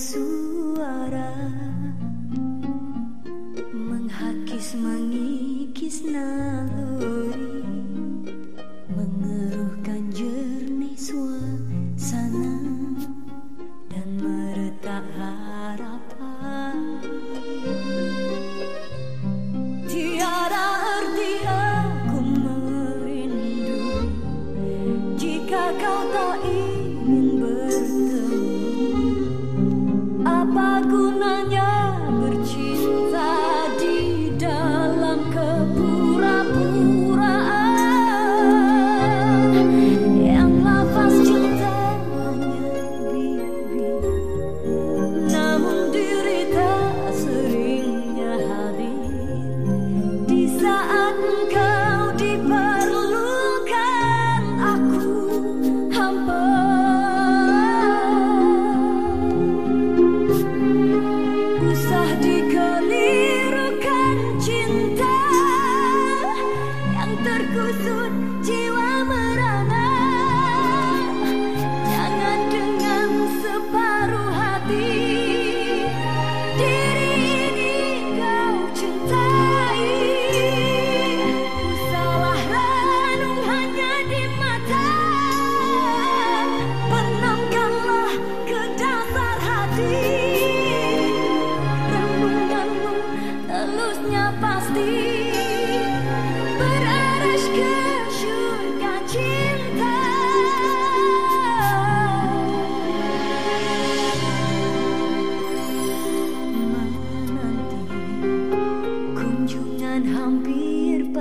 suara menghakis mengikis naluri mengeruhkan jernih suasana dan meretak harapan. Tiada arti aku merindu jika kau tak ingin 静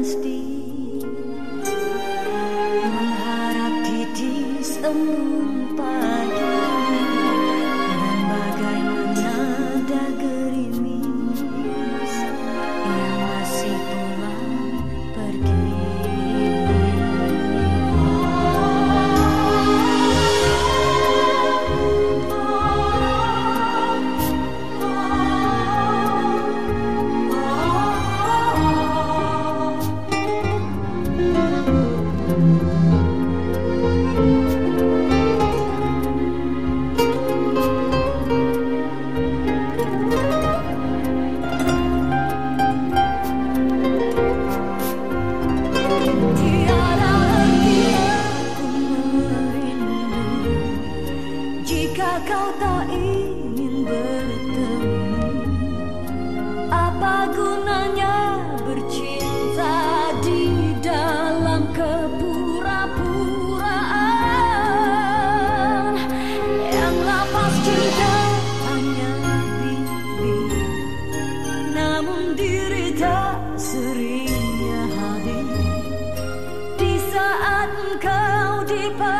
pasti mengharap titis embun deeper.